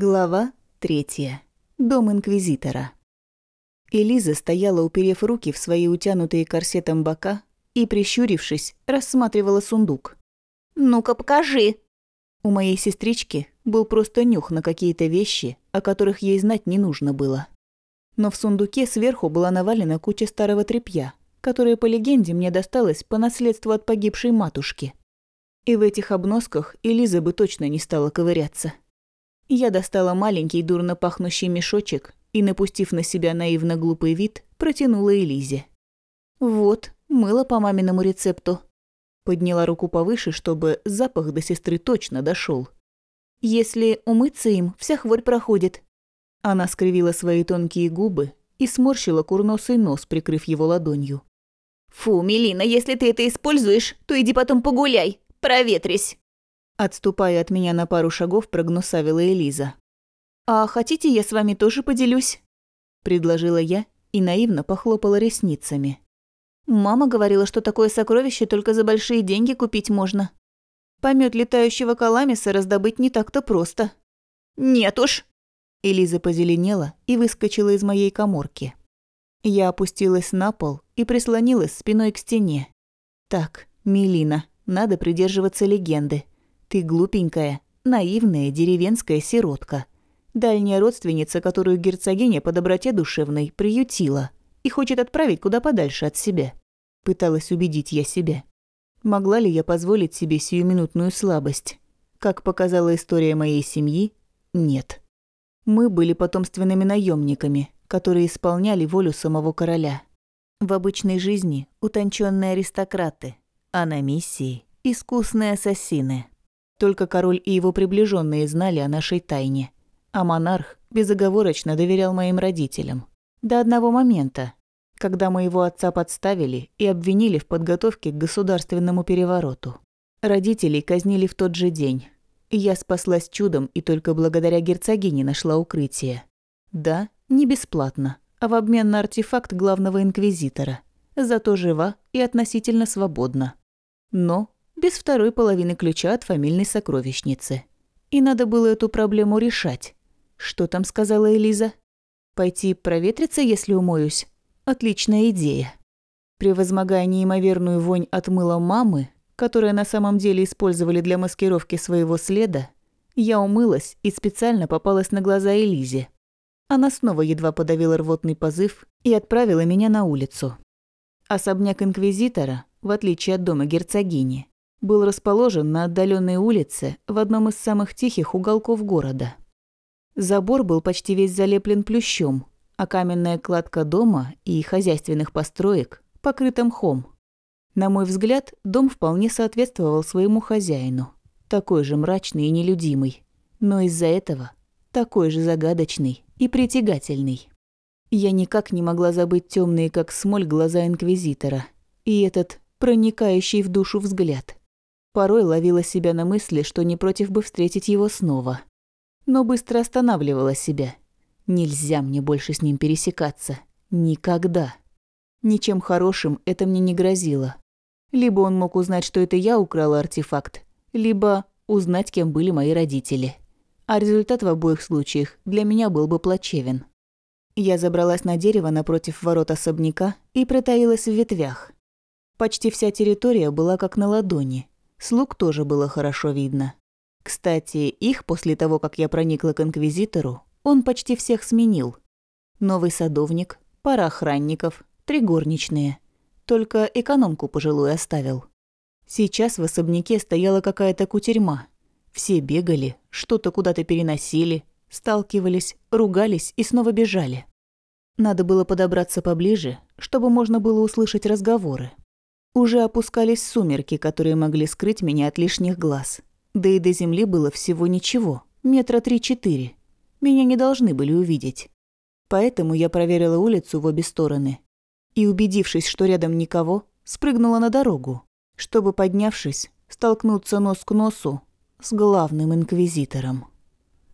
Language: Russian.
Глава третья. Дом Инквизитора. Элиза стояла, уперев руки в свои утянутые корсетом бока и, прищурившись, рассматривала сундук. «Ну-ка, покажи!» У моей сестрички был просто нюх на какие-то вещи, о которых ей знать не нужно было. Но в сундуке сверху была навалена куча старого тряпья, которое, по легенде, мне досталось по наследству от погибшей матушки. И в этих обносках Элиза бы точно не стала ковыряться. Я достала маленький дурно пахнущий мешочек и, напустив на себя наивно глупый вид, протянула Элизе. «Вот, мыло по маминому рецепту». Подняла руку повыше, чтобы запах до сестры точно дошел. «Если умыться им, вся хворь проходит». Она скривила свои тонкие губы и сморщила курносый нос, прикрыв его ладонью. «Фу, Мелина, если ты это используешь, то иди потом погуляй, проветрись». Отступая от меня на пару шагов, прогнусавила Элиза. «А хотите, я с вами тоже поделюсь?» Предложила я и наивно похлопала ресницами. «Мама говорила, что такое сокровище только за большие деньги купить можно. Помет летающего каламиса раздобыть не так-то просто». «Нет уж!» Элиза позеленела и выскочила из моей коморки. Я опустилась на пол и прислонилась спиной к стене. «Так, Мелина, надо придерживаться легенды. Ты глупенькая, наивная деревенская сиротка. Дальняя родственница, которую герцогиня по доброте душевной приютила и хочет отправить куда подальше от себя. Пыталась убедить я себя. Могла ли я позволить себе сиюминутную слабость? Как показала история моей семьи, нет. Мы были потомственными наемниками, которые исполняли волю самого короля. В обычной жизни утонченные аристократы, а на миссии – искусные ассасины. Только король и его приближенные знали о нашей тайне. А монарх безоговорочно доверял моим родителям. До одного момента, когда моего отца подставили и обвинили в подготовке к государственному перевороту. Родителей казнили в тот же день. Я спаслась чудом и только благодаря герцогине нашла укрытие. Да, не бесплатно, а в обмен на артефакт главного инквизитора. Зато жива и относительно свободна. Но без второй половины ключа от фамильной сокровищницы. И надо было эту проблему решать. Что там сказала Элиза? Пойти проветриться, если умоюсь? Отличная идея. Превозмогая неимоверную вонь от мыла мамы, которое на самом деле использовали для маскировки своего следа, я умылась и специально попалась на глаза Элизе. Она снова едва подавила рвотный позыв и отправила меня на улицу. Особняк инквизитора, в отличие от дома герцогини, был расположен на отдаленной улице в одном из самых тихих уголков города. Забор был почти весь залеплен плющом, а каменная кладка дома и хозяйственных построек покрыта мхом. На мой взгляд, дом вполне соответствовал своему хозяину, такой же мрачный и нелюдимый, но из-за этого такой же загадочный и притягательный. Я никак не могла забыть темные, как смоль, глаза инквизитора и этот проникающий в душу взгляд. Порой ловила себя на мысли, что не против бы встретить его снова. Но быстро останавливала себя. Нельзя мне больше с ним пересекаться. Никогда. Ничем хорошим это мне не грозило. Либо он мог узнать, что это я украла артефакт, либо узнать, кем были мои родители. А результат в обоих случаях для меня был бы плачевен. Я забралась на дерево напротив ворот особняка и притаилась в ветвях. Почти вся территория была как на ладони, Слуг тоже было хорошо видно. Кстати, их после того, как я проникла к инквизитору, он почти всех сменил. Новый садовник, пара охранников, три горничные. Только экономку пожилую оставил. Сейчас в особняке стояла какая-то кутерьма. Все бегали, что-то куда-то переносили, сталкивались, ругались и снова бежали. Надо было подобраться поближе, чтобы можно было услышать разговоры. Уже опускались сумерки, которые могли скрыть меня от лишних глаз. Да и до земли было всего ничего, метра три-четыре. Меня не должны были увидеть. Поэтому я проверила улицу в обе стороны. И, убедившись, что рядом никого, спрыгнула на дорогу, чтобы, поднявшись, столкнуться нос к носу с главным инквизитором.